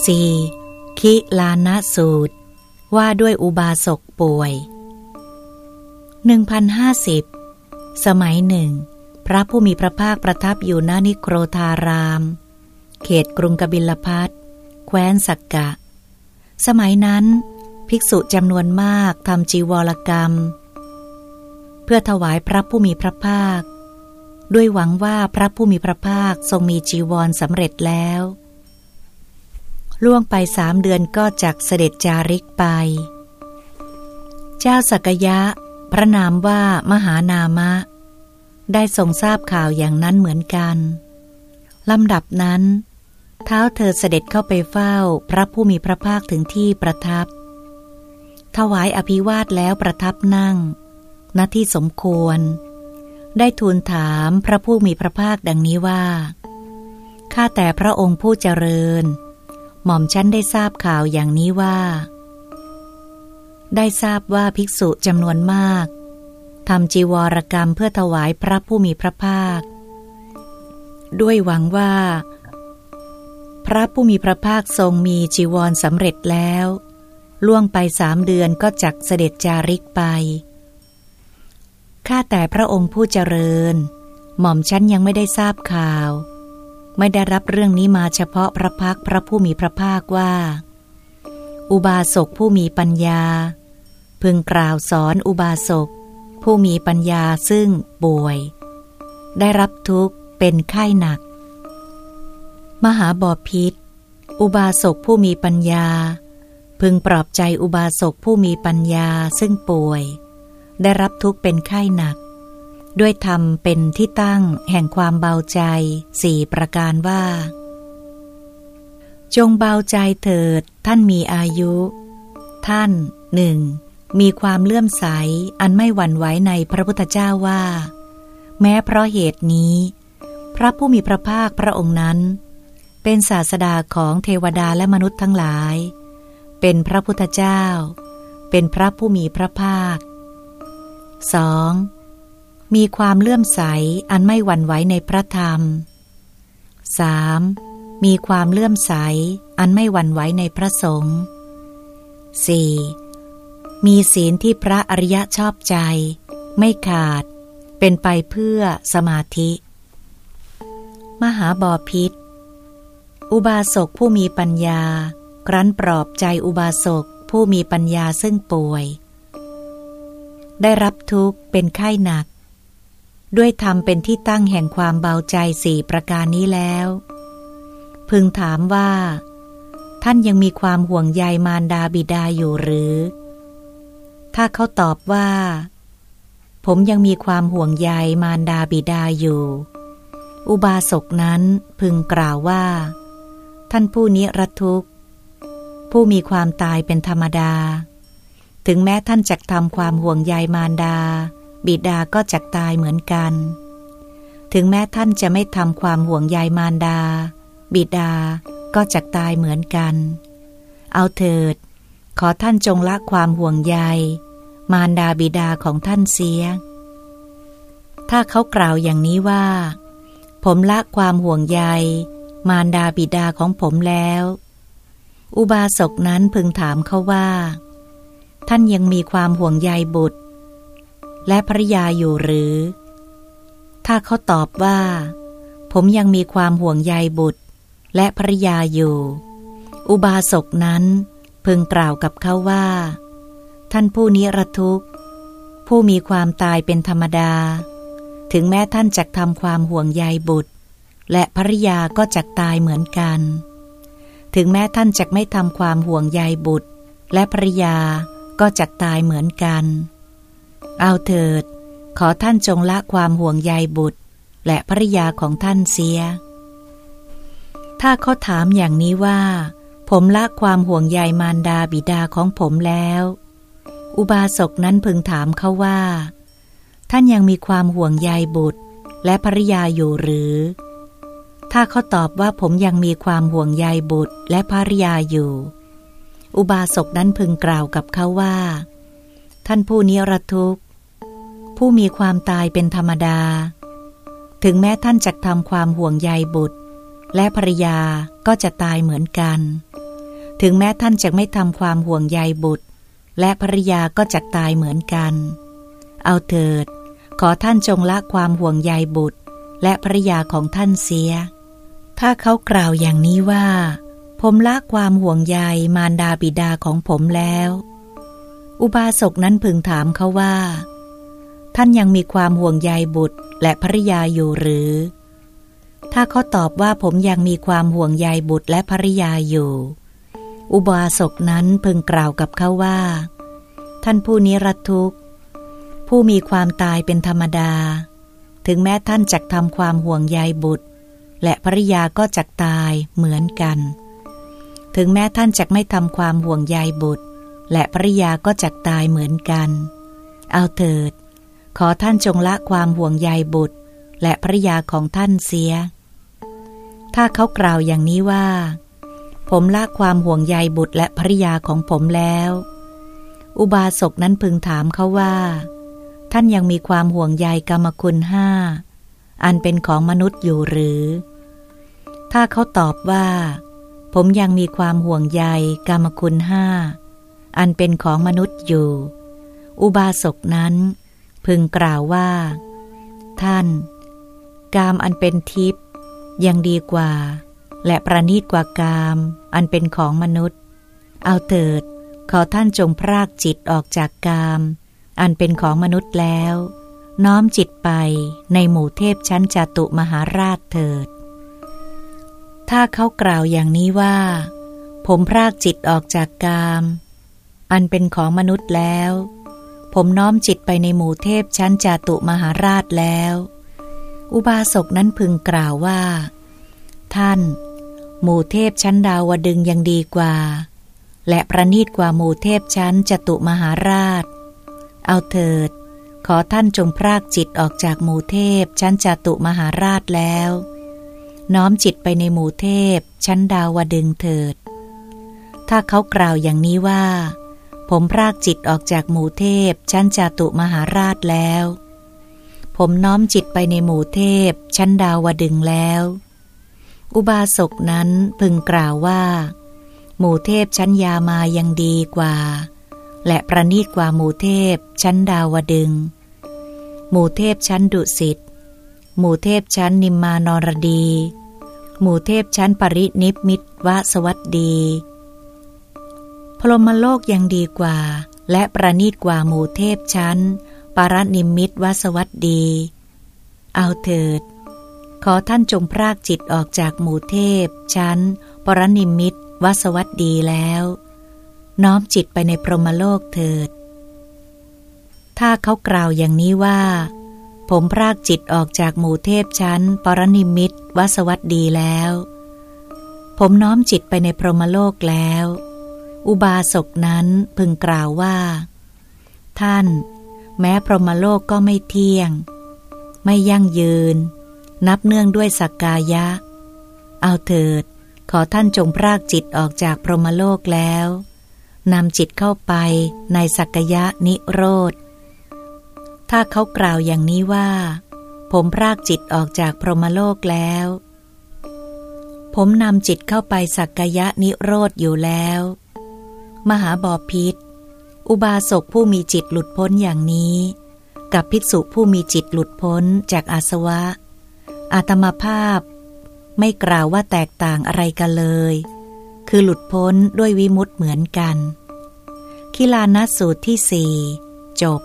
4. คิลานะสูตร ว่าด้วยอุบาสกป่วย 1050 สมัยหนึ่ง พระผู้มีพระภาคประทับอยู่ณนิโครธาราม เขตกรุงกบิลพัทแคว้นสักกะ สมัยนั้น ภิกษุจำนวนมากทำจีวรกรรม เพื่อถวายพระผู้มีพระภาค ด้วยหวังว่าพระผู้มีพระภาคทรงมีจีวรสำเร็จแล้ว ล่วงไปสามเดือนก็จักเสด็จจาริกไป เจ้าสักยะ พระนามว่ามหานามะ ได้ทรงทราบข่าวอย่างนั้นเหมือนกันลำดับนั้น เท้าเธอเสด็จเข้าไปเฝ้าพระผู้มีพระภาคถึงที่ประทับ ถวายอภิวาทแล้วประทับนั่งณที่สมควร ได้ทูลถามพระผู้มีพระภาคดังนี้ว่า ข้าแต่พระองค์ผู้เจริญ หม่อมชั้นได้ทราบข่าวอย่างนี้ว่า ได้ทราบว่าภิกษุจำนวนมากทำจีวรกรรมเพื่อถวายพระผู้มีพระภาค ด้วยหวังว่า พระผู้มีพระภาคทรงมีจีวรสำเร็จแล้ว ล่วงไปสามเดือนก็จักเสด็จจาริกไป ข้าแต่พระองค์ผู้เจริญ หม่อมชั้นยังไม่ได้ทราบข่าว ไม่ได้รับเรื่องนี้มาเฉพาะพระพักพระผู้มีพระภาคว่า อุบาสกผู้มีปัญญา พึงกล่าวสอนอุบาสกผู้มีปัญญาซึ่งป่วย ได้รับทุกข์เป็นไข้หนัก มหาบอพิษ อุบาสกผู้มีปัญญา พึงปลอบใจอุบาสกผู้มีปัญญาซึ่งป่วย ได้รับทุกข์เป็นไข้หนัก ด้วยธรรมเป็นที่ตั้งแห่งความเบาใจสี่ประการว่า จงเบาใจเถิด ท่านมีอายุ ท่านหนึ่งมีความเลื่อมใสอันไม่หวั่นไหวในพระพุทธเจ้าว่า แม้เพราะเหตุนี้ พระผู้มีพระภาคพระองค์นั้น เป็นศาสดาของเทวดาและมนุษย์ทั้งหลาย เป็นพระพุทธเจ้า เป็นพระผู้มีพระภาคสอง มีความเลื่อมใสอันไม่หวั่นไหวในพระธรรม 3. มีความเลื่อมใสอันไม่หวั่นไหวในพระสงฆ์ 4. มีศีลที่พระอริยะชอบใจ ไม่ขาด เป็นไปเพื่อสมาธิ มหาบอพิษ อุบาสกผู้มีปัญญา ครั้นปลอบใจอุบาสกผู้มีปัญญาซึ่งป่วย ได้รับทุกข์เป็นไข้หนัก ด้วยธรรมเป็นที่ตั้งแห่งความเบาใจสี่ประการนี้แล้ว พึงถามว่า ท่านยังมีความห่วงใยมารดาบิดาอยู่หรือ ถ้าเขาตอบว่า ผมยังมีความห่วงใยมารดาบิดาอยู่ อุบาสกนั้นพึงกล่าวว่า ท่านผู้นี้ระทุกข์ ผู้มีความตายเป็นธรรมดา ถึงแม้ท่านจะทำความห่วงใยมารดา บิดาก็จักตายเหมือนกัน ถึงแม้ท่านจะไม่ทำความห่วงใยมารดา บิดาก็จักตายเหมือนกัน เอาเถิด ขอท่านจงละความห่วงใย มารดาบิดาของท่านเสีย ถ้าเขากล่าวอย่างนี้ว่า ผมละความห่วงใย มารดาบิดาของผมแล้ว อุบาสกนั้นพึงถามเขาว่า ท่านยังมีความห่วงใยบุตร และภริยาอยู่หรือ ถ้าเขาตอบว่า ผมยังมีความห่วงใยบุตร และภริยาอยู่ อุบาสกนั้นพึงกล่าวกับเขาว่า ท่านผู้นี้รทุกข์ ผู้มีความตายเป็นธรรมดา ถึงแม้ท่านจะทำความห่วงใยบุตร และภริยาก็จะตายเหมือนกัน ถึงแม้ท่านจะไม่ทำความห่วงใยบุตร และภริยาก็จะตายเหมือนกัน เอาเถิด ขอท่านจงละความห่วงใยบุตร และภริยาของท่านเสีย ถ้าเขาถามอย่างนี้ว่า ผมละความห่วงใยมารดาบิดาของผมแล้ว อุบาสกนั้นพึงถามเขาว่า ท่านยังมีความห่วงใยบุตร และภริยาอยู่หรือ ถ้าเขาตอบว่าผมยังมีความห่วงใยบุตรและภริยาอยู่ อุบาสกนั้นพึงกล่าวกับเขาว่าท่านผู้นี้ระทุกข์ ผู้มีความตายเป็นธรรมดา ถึงแม้ท่านจะทำความห่วงใยบุตร และภรรยาก็จะตายเหมือนกัน ถึงแม้ท่านจะไม่ทำความห่วงใยบุตร และภรยาก็จะตายเหมือนกัน เอาเถิด ขอท่านจงละความห่วงใยบุตร และภรยาของท่านเสีย ถ้าเขากล่าวอย่างนี้ว่า ผมละความห่วงใยมารดาบิดาของผมแล้ว อุบาสกนั้นพึงถามเขาว่า ท่านยังมีความห่วงใยบุตรและภริยาอยู่หรือ ถ้าเขาตอบว่าผมยังมีความห่วงใยบุตรและภริยาอยู่ อุบาสกนั้นพึงกล่าวกับเขาว่า ท่านผู้นี้รัทุกข์ ผู้มีความตายเป็นธรรมดา ถึงแม้ท่านจักทำความห่วงใยบุตร และภริยาก็จักตายเหมือนกัน ถึงแม้ท่านจักไม่ทำความห่วงใยบุตร และภริยาก็จักตายเหมือนกัน เอาเถิด ขอท่านจงละความห่วงใยบุตร และภริยาของท่านเสีย ถ้าเขากล่าวอย่างนี้ว่า ผมละความห่วงใยบุตรและภริยาของผมแล้ว อุบาสกนั้นพึงถามเขาว่า ท่านยังมีความห่วงใยกรรมคุณห้า อันเป็นของมนุษย์อยู่หรือ ถ้าเขาตอบว่า ผมยังมีความห่วงใยกรรมคุณห้า อันเป็นของมนุษย์อยู่ อุบาสกนั้น พึงกล่าวว่า ท่าน กามอันเป็นทิพย์ยังดีกว่า และประณีตกว่ากามอันเป็นของมนุษย์ เอาเถิด ขอท่านจงพรากจิตออกจากกาม อันเป็นของมนุษย์แล้ว น้อมจิตไปในหมู่เทพชั้นจตุมหาราชเถิด ถ้าเขากล่าวอย่างนี้ว่า ผมพรากจิตออกจากกาม อันเป็นของมนุษย์แล้ว ผมน้อมจิตไปในหมู่เทพชั้นจาตุมหาราชแล้ว อุบาสกนั้นพึงกล่าวว่า ท่าน หมู่เทพชั้นดาวดึงยังดีกว่า และประนีตกว่าหมู่เทพชั้นจตุมหาราช เอาเถิด ขอท่านจงพรากจิตออกจากหมู่เทพชั้นจตุมหาราชแล้ว น้อมจิตไปในหมู่เทพชั้นดาวดึงเถิด ถ้าเขากล่าวอย่างนี้ว่า ผมพรากจิตออกจากหมู่เทพชั้นจาตุมหาราชแล้ว ผมน้อมจิตไปในหมู่เทพชั้นดาวดึงแล้ว อุบาสกนั้นพึงกล่าวว่า หมู่เทพชั้นยามายังดีกว่า และประนีตกว่าหมู่เทพชั้นดาวดึง หมู่เทพชั้นดุสิต หมู่เทพชั้นนิมมานรดี หมู่เทพชั้นปรินิพมิตวสวัสดี พรหมโลกยังดีกว่า และประนีตกว่าหมู่เทพชั้น ปารนิมิตวสวัสดี เอาเถิด ขอท่านจงพรากจิตออกจากหมู่เทพชั้น ปรนิมิตวสวัสดีแล้ว น้อมจิตไปในพรหมโลกเถิด ถ้าเขากล่าวอย่างนี้ว่า ผมพรากจิตออกจากหมู่เทพชั้น ปรนิมิตวสวัสดีแล้ว ผมน้อมจิตไปในพรหมโลกแล้ว อุบาสกนั้นพึงกล่าวว่า ท่าน แม้พรหมโลกก็ไม่เที่ยง ไม่ยั่งยืน นับเนื่องด้วยสักกายะ เอาเถิด ขอท่านจงพรากจิตออกจากพรหมโลกแล้วนำจิตเข้าไปในสักยะนิโรธ ถ้าเขากล่าวอย่างนี้ว่า ผมพรากจิตออกจากพรหมโลกแล้ว ผมนำจิตเข้าไปสักยะนิโรธอยู่แล้ว มหาบอพิษ อุบาสกผู้มีจิตหลุดพ้นอย่างนี้ กับภิกษุผู้มีจิตหลุดพ้นจากอาสวะ อาตมาภาพ ไม่กล่าวว่าแตกต่างอะไรกันเลย คือหลุดพ้นด้วยวิมุตเหมือนกัน คิลานัสูตรที่สี่จบ